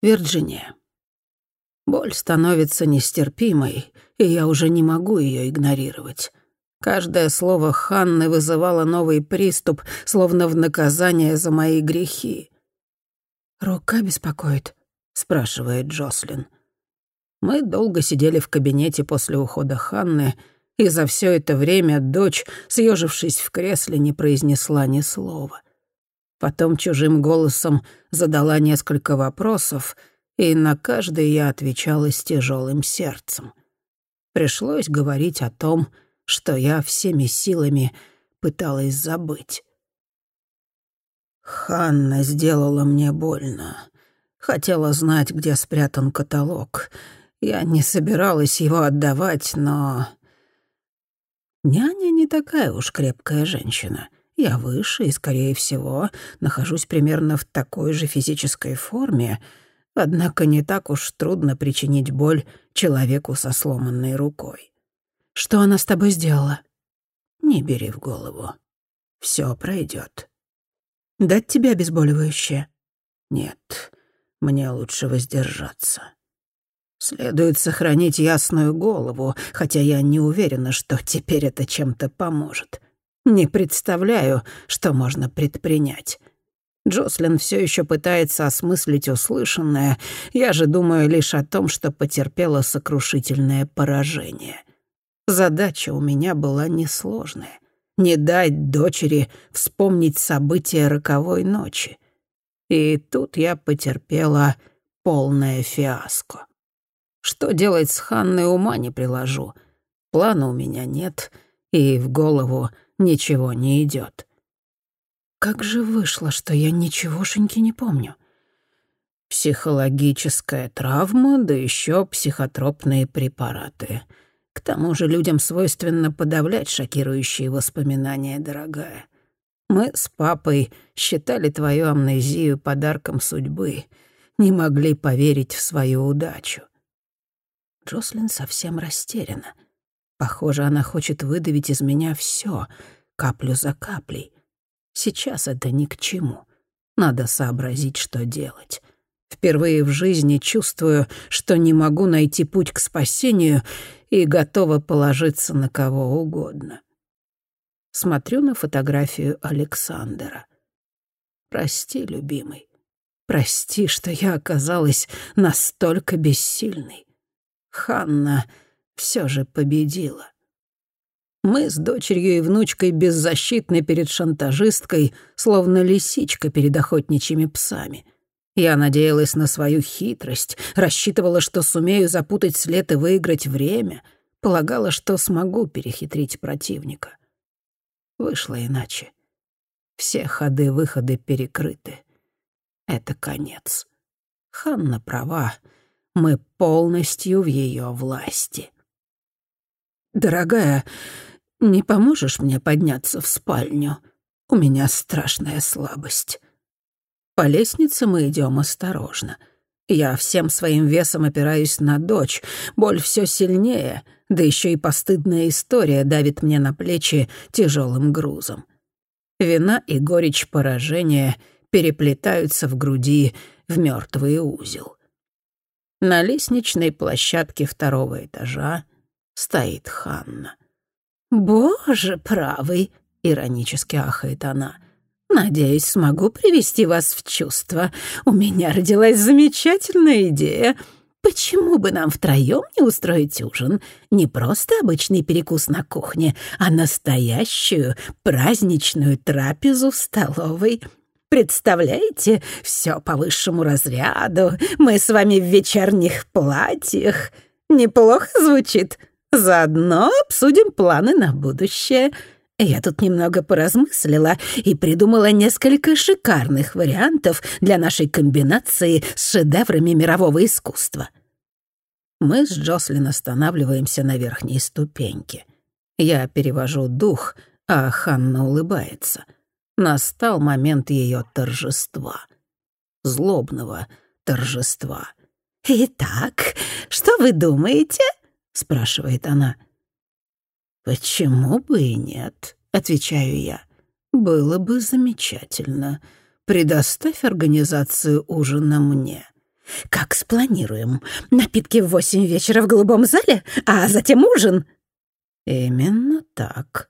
Вирджиния. Боль становится нестерпимой, и я уже не могу ее игнорировать. Каждое слово Ханны вызывало новый приступ, словно в наказание за мои грехи. «Рука беспокоит?» — спрашивает Джослин. Мы долго сидели в кабинете после ухода Ханны, и за все это время дочь, съежившись в кресле, не произнесла ни слова. Потом чужим голосом задала несколько вопросов, и на каждый я отвечала с тяжелым сердцем. Пришлось говорить о том, что я всеми силами пыталась забыть. Ханна сделала мне больно. Хотела знать, где спрятан каталог. Я не собиралась его отдавать, но... Няня не такая уж крепкая женщина. Я выше и, скорее всего, нахожусь примерно в такой же физической форме, однако не так уж трудно причинить боль человеку со сломанной рукой. Что она с тобой сделала? Не бери в голову. Все пройдет. Дать тебе обезболивающее? Нет, мне лучше воздержаться. Следует сохранить ясную голову, хотя я не уверена, что теперь это чем-то поможет. Не представляю, что можно предпринять. Джослин все еще пытается осмыслить услышанное, я же думаю лишь о том, что потерпела сокрушительное поражение. Задача у меня была несложная — не дать дочери вспомнить события роковой ночи. И тут я потерпела полное фиаско. Что делать с Ханной, ума не приложу. Плана у меня нет, и в голову ничего не идет. Как же вышло, что я ничегошеньки не помню? Психологическая травма, да еще психотропные препараты — к тому же людям свойственно подавлять шокирующие воспоминания, дорогая. Мы с папой считали твою амнезию подарком судьбы, не могли поверить в свою удачу. Джослин совсем растеряна. Похоже, она хочет выдавить из меня все, каплю за каплей. Сейчас это ни к чему. Надо сообразить, что делать. Впервые в жизни чувствую, что не могу найти путь к спасению и готова положиться на кого угодно. Смотрю на фотографию Александра. Прости, любимый. Прости, что я оказалась настолько бессильной. Ханна все же победила. Мы с дочерью и внучкой беззащитны перед шантажисткой, словно лисичка перед охотничьими псами — я надеялась на свою хитрость, рассчитывала, что сумею запутать след и выиграть время, полагала, что смогу перехитрить противника. Вышло иначе. Все ходы-выходы перекрыты. Это конец. Ханна права. Мы полностью в ее власти. «Дорогая, не поможешь мне подняться в спальню? У меня страшная слабость». По лестнице мы идем осторожно. Я всем своим весом опираюсь на дочь. Боль все сильнее, да еще и постыдная история давит мне на плечи тяжелым грузом. Вина и горечь поражения переплетаются в груди в мертвый узел. На лестничной площадке второго этажа стоит Ханна. «Боже правый!» — иронически ахает она — Надеюсь, смогу привести вас в чувство. У меня родилась замечательная идея. Почему бы нам втроем не устроить ужин? Не просто обычный перекус на кухне, а настоящую праздничную трапезу в столовой. Представляете, все по высшему разряду. Мы с вами в вечерних платьях. Неплохо звучит. Заодно обсудим планы на будущее. Я тут немного поразмыслила и придумала несколько шикарных вариантов для нашей комбинации с шедеврами мирового искусства. Мы с Джослин останавливаемся на верхней ступеньке. Я перевожу дух, а Ханна улыбается. Настал момент ее торжества. Злобного торжества. «Итак, что вы думаете?» — спрашивает она. — «Почему бы и нет?» — отвечаю я. «Было бы замечательно. Предоставь организацию ужина мне. Как спланируем? Напитки в восемь вечера в голубом зале, а затем ужин?» «Именно так».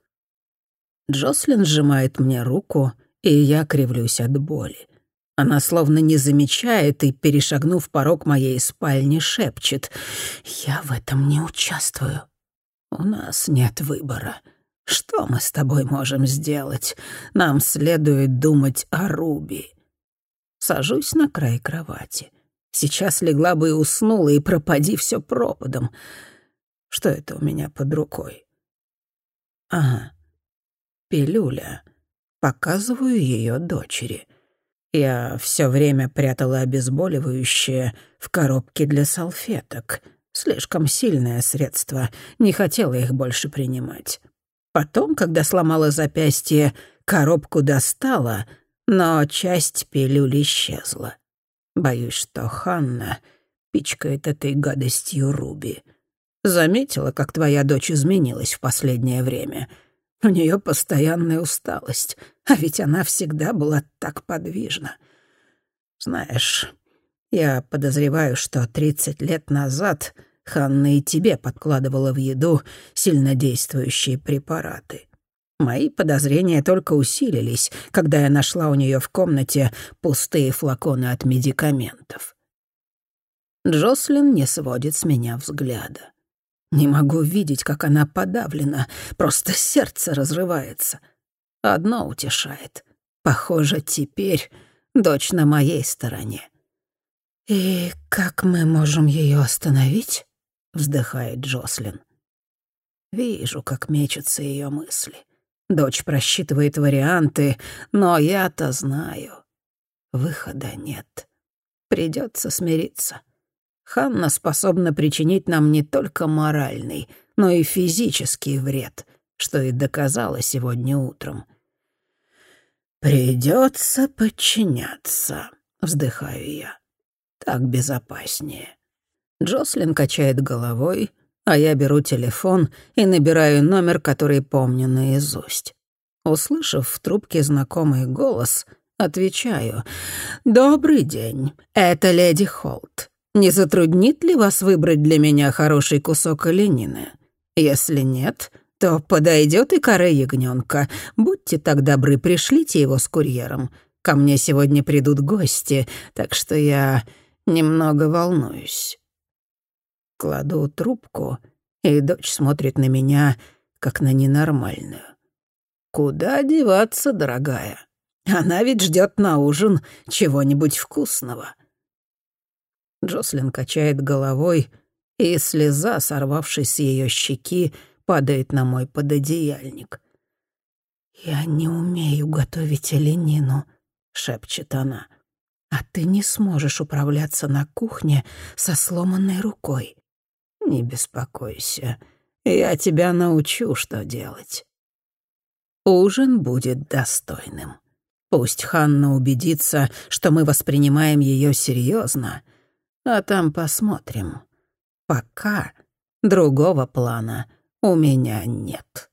Джослин сжимает мне руку, и я кривлюсь от боли. Она словно не замечает и, перешагнув порог моей спальни, шепчет. «Я в этом не участвую. У нас нет выбора. Что мы с тобой можем сделать? Нам следует думать о Руби». Сажусь на край кровати. Сейчас легла бы и уснула, и пропади все пропадом. Что это у меня под рукой? Ага, пилюля. Показываю ее дочери. Я все время прятала обезболивающее в коробке для салфеток. Слишком сильное средство, не хотела их больше принимать. Потом, когда сломала запястье, коробку достала, но часть пилюли исчезла. Боюсь, что Ханна пичкает этой гадостью Руби. Заметила, как твоя дочь изменилась в последнее время. У нее постоянная усталость, а ведь она всегда была так подвижна. Знаешь, я подозреваю, что 30 лет назад Ханна и тебе подкладывала в еду сильнодействующие препараты. Мои подозрения только усилились, когда я нашла у нее в комнате пустые флаконы от медикаментов. Джослин не сводит с меня взгляда. Не могу видеть, как она подавлена, просто сердце разрывается. Одно утешает. Похоже, теперь дочь на моей стороне. «И как мы можем ее остановить?» — вздыхает Джослин. Вижу, как мечутся ее мысли. Дочь просчитывает варианты, но я-то знаю. Выхода нет. Придется смириться. Ханна способна причинить нам не только моральный, но и физический вред, что и доказала сегодня утром. «Придется подчиняться», — вздыхаю я. «Так безопаснее». Джослин качает головой, а я беру телефон и набираю номер, который помню наизусть. Услышав в трубке знакомый голос, отвечаю. «Добрый день, это леди Холт. Не затруднит ли вас выбрать для меня хороший кусок оленины? Если нет, то подойдет и коры ягненка. Будьте так добры, пришлите его с курьером. Ко мне сегодня придут гости, так что я немного волнуюсь». Кладу трубку, и дочь смотрит на меня, как на ненормальную. «Куда деваться, дорогая? Она ведь ждет на ужин чего-нибудь вкусного». Джослин качает головой, и слеза, сорвавшись с ее щеки, падает на мой пододеяльник. «Я не умею готовить оленину», — шепчет она. «А ты не сможешь управляться на кухне со сломанной рукой. Не беспокойся, я тебя научу, что делать. Ужин будет достойным. Пусть Ханна убедится, что мы воспринимаем ее серьезно, а там посмотрим. Пока другого плана у меня нет.